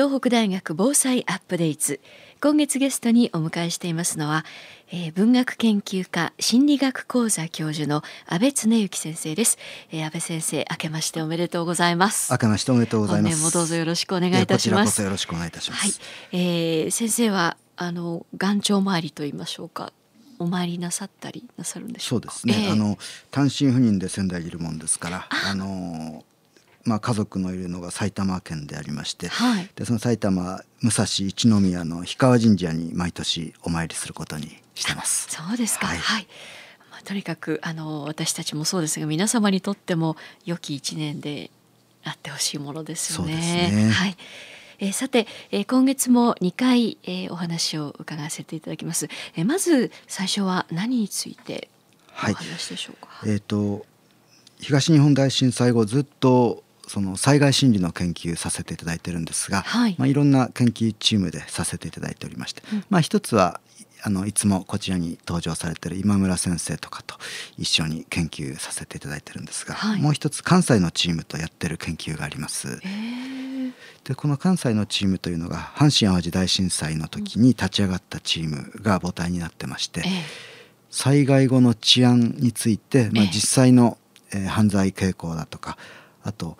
東北大学防災アップデート今月ゲストにお迎えしていますのは、えー、文学研究家心理学講座教授の安倍恒之先生です、えー、安倍先生明けましておめでとうございます。明けましておめでとうございます。もどうぞよろしくお願いいたします。よろしくお願いいたします、はい、えー、先生はあの眼腸周りと言いましょうか。お参りなさったりなさるんでしょうそうですね、えー、あの単身赴任で仙台にいるもんですからあ。のまあ、家族のいるのが埼玉県でありまして、はい、でその埼玉武蔵一宮の氷川神社に毎年お参りすることにしてます。そうですか、はい、はい、まあ、とにかくあの私たちもそうですが皆様にとっても良き一年であってほしいものですよね。ねはいえー、さて、えー、今月も2回、えー、お話を伺わせていただきます。えー、まず最初は何についてお話でしょうか？はい、えっ、ー、と東日本大震災後ずっとその災害心理の研究させていただいてるんですが、はい、まあ、いろんな研究チームでさせていただいておりまして、うん、まあ、一つはあのいつもこちらに登場されてる今村先生とかと一緒に研究させていただいてるんですが、はい、もう一つ関西のチームとやってる研究があります。でこの関西のチームというのが阪神・淡路大震災の時に立ち上がったチームが母体になってまして、災害後の治安について、まあ、実際の、えー、犯罪傾向だとかあと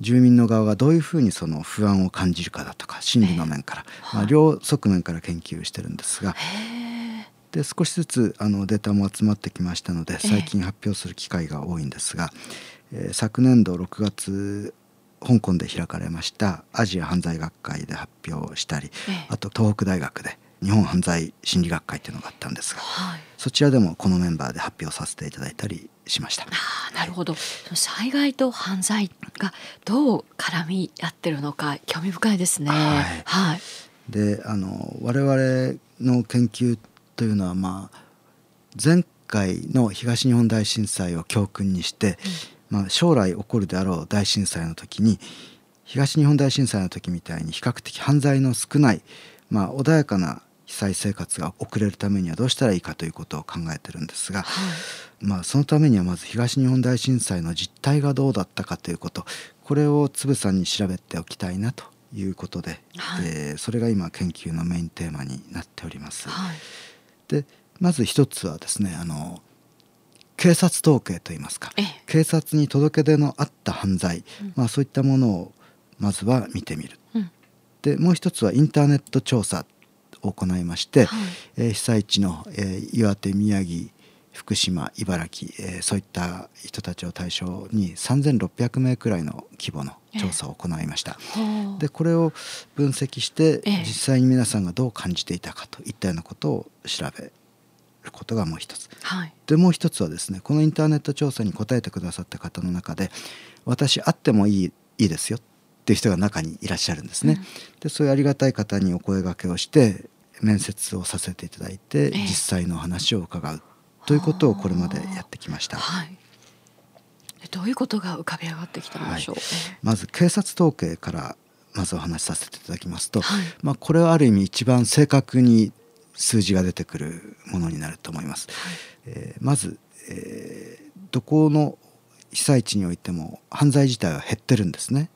住民の側がどういうふうにその不安を感じるかだとか心理の面から、まあ、両側面から研究してるんですが。で少しずつあのデータも集まってきましたので最近発表する機会が多いんですが、えー、昨年度6月香港で開かれましたアジア犯罪学会で発表したり、あと東北大学で日本犯罪心理学会っていうのがあったんですが、はい、そちらでもこのメンバーで発表させていただいたりしました。あなるほど、災害と犯罪がどう絡み合ってるのか興味深いですね。はい。はい、で、あの我々の研究というのはまあ前回の東日本大震災を教訓にして、うん、まあ将来起こるであろう大震災の時に東日本大震災の時みたいに比較的犯罪の少ないまあ穏やかな被災生活が送れるためにはどうしたらいいかということを考えてるんですが、はい、まあ、そのためにはまず東日本大震災の実態がどうだったかということこれをつぶさんに調べておきたいなということで、はい、えー、それが今研究のメインテーマになっております。はい、でまず一つはですねあの警察統計といいますか警察に届け出のあった犯罪、うん、まあ、そういったものをまずは見てみる。うん、でもう一つはインターネット調査を行いまして、はい、えー、被災地の、えー、岩手宮城福島茨城、えー、そういった人たちを対象に3600名くらいの規模の調査を行いました。えー、でこれを分析して、えー、実際に皆さんがどう感じていたかといったようなことを調べることがもう一つ、はい、でもう一つはですねこのインターネット調査に答えてくださった方の中で私会ってもいいいいですよっていう人が中にいらっしゃるんですね。うん、でそういうありがたい方にお声がけをして面接をさせていただいて、実際の話を伺うということをこれまでやってきました。はい、どういうことが浮かび上がってきたのでしょう、はい、まず警察統計からまずお話しさせていただきますと、はい、まあ、これはある意味一番正確に数字が出てくるものになると思います。はい、えー、まず、えー、どこの被災地においても犯罪自体は減ってるんですね。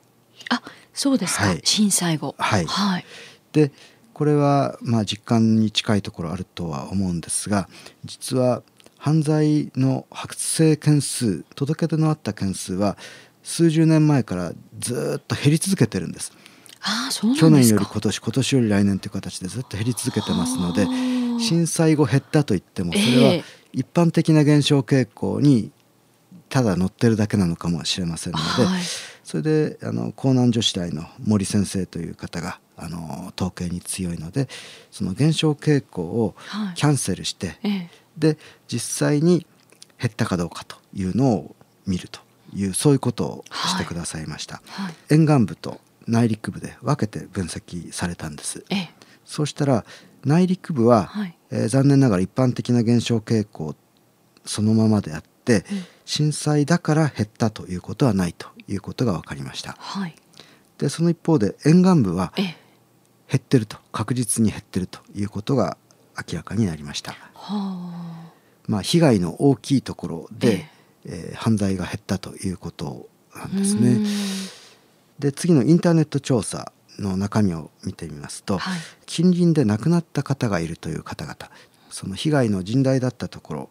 あ、そうですか。はい、震災後。はい。はい、で、これはまあ実感に近いところあるとは思うんですが実は犯罪の発生件数届け出のあった件数は数十年前からずっと減り続けてるんです。去年より今年今年より来年という形でずっと減り続けてますので震災後減ったといってもそれは一般的な減少傾向にただ乗ってるだけなのかもしれませんので、はい、それであの江南女子大の森先生という方があの統計に強いのでその減少傾向をキャンセルして、はい、で実際に減ったかどうかというのを見るというそういうことをしてくださいました。はい。はい、沿岸部と内陸部で分けて分析されたんです。そうしたら内陸部は、はい、えー、残念ながら一般的な減少傾向そのままであって、うん、震災だから減ったということはないということが分かりました。はい、でその一方で沿岸部は減ってると確実に減ってるということが明らかになりました。まあ、被害の大きいところで、ええ。ー、犯罪が減ったということなんですね。で次のインターネット調査の中身を見てみますと、はい、近隣で亡くなった方がいるという方々その被害の甚大だったところ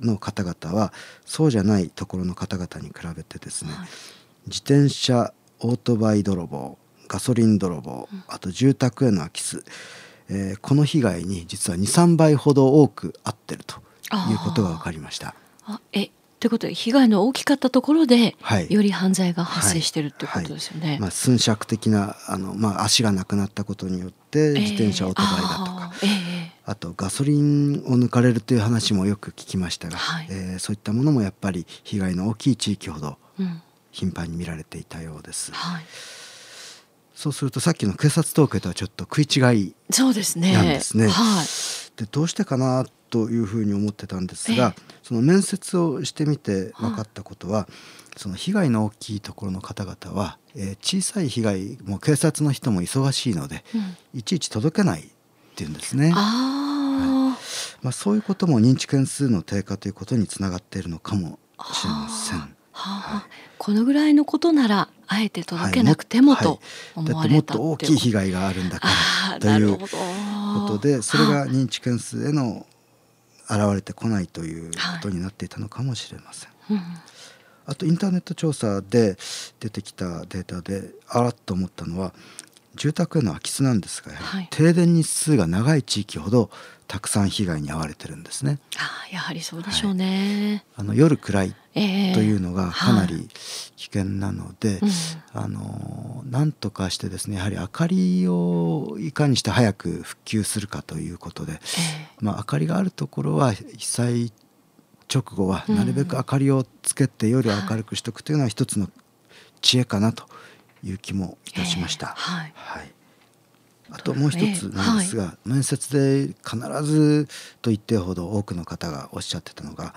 の方々はそうじゃないところの方々に比べてですね、はい、自転車オートバイ泥棒ガソリン泥棒あと住宅への空き巣、えー、この被害に実は23倍ほど多く遭ってるということが分かりました。あえということで被害の大きかったところで、はい、より犯罪が発生してるってい。うことですよね。はいはい、まあ、寸尺的なあの、まあ、足がなくなったことによって自転車オートバイだとか、えー、あとガソリンを抜かれるという話もよく聞きましたが、はい、えー、そういったものもやっぱり被害の大きい地域ほど頻繁に見られていたようです。うんはいそうするとさっきの警察統計とはちょっと食い違いなんですね。ですね。はい、でどうしてかなというふうに思ってたんですが、えその面接をしてみて分かったことは、その被害の大きいところの方々は、えー、小さい被害も警察の人も忙しいので、うん、いちいち届けないっていうんですね。はい、まあ、そういうことも認知件数の低下ということにつながっているのかもしれません。はあ、このぐらいのことならあえて届けなくても、はい、と思われた、はい、もっと大きい被害があるんだから。ということでそれが認知件数への現れてこないということになっていたのかもしれません。はい。うんあとインターネット調査で出てきたデータであらっと思ったのは住宅への空き巣なんですが、はい、停電日数が長い地域ほどたくさん被害に遭われてるんですね。あやはりそうでしょうね。はい、あの夜暗いというのがかなり危険なので、あのなんとかしてですねやはり明かりをいかにして早く復旧するかということで、えー、まあ、明かりがあるところは被災直後はなるべく明かりをつけて夜明るくしておくというのは一つの知恵かなという気もいたしました。えー、はい、はい。あともう一つなんですが、はい、面接で必ずと言ってほど多くの方がおっしゃってたのが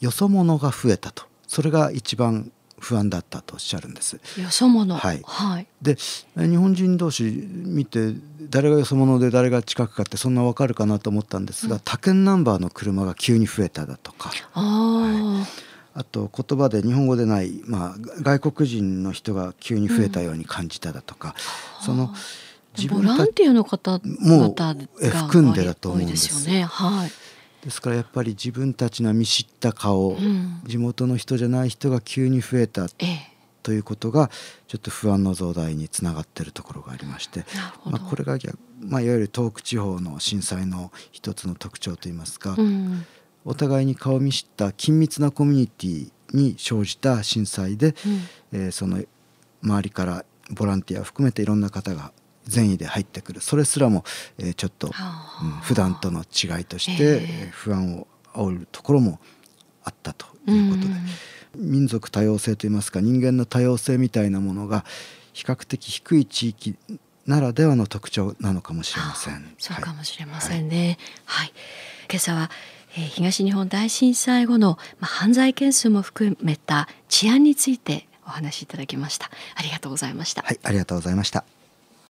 よそ者が増えたと。それが一番不安だったとおっしゃるんです。よそ者。はい、はい、で日本人同士見て誰がよそ者で誰が近くかってそんなわかるかなと思ったんですが、うん、他県ナンバーの車が急に増えただとか。あはい。あと言葉で日本語でない、まあ、外国人の人が急に増えたように感じただとか、うん、その自分ボランティアの方も含んでだと思うんですよね。はいですからやっぱり自分たちの見知った顔、うん、地元の人じゃない人が急に増えたということがちょっと不安の増大につながっているところがありまして、まあ、これが、まあ、いわゆる東北地方の震災の一つの特徴といいますか、うん、お互いに顔見知った緊密なコミュニティに生じた震災で、うん、えー、その周りからボランティアを含めていろんな方が善意で入ってくるそれすらも、えー、ちょっと、うん、普段との違いとして、えー、不安を煽るところもあったということで、民族多様性といいますか人間の多様性みたいなものが比較的低い地域ならではの特徴なのかもしれません。そうかもしれませんね。はい、はい、今朝は、えー、東日本大震災後の、まあ、犯罪件数も含めた治安についてお話しいただきました。ありがとうございました。はい、ありがとうございました。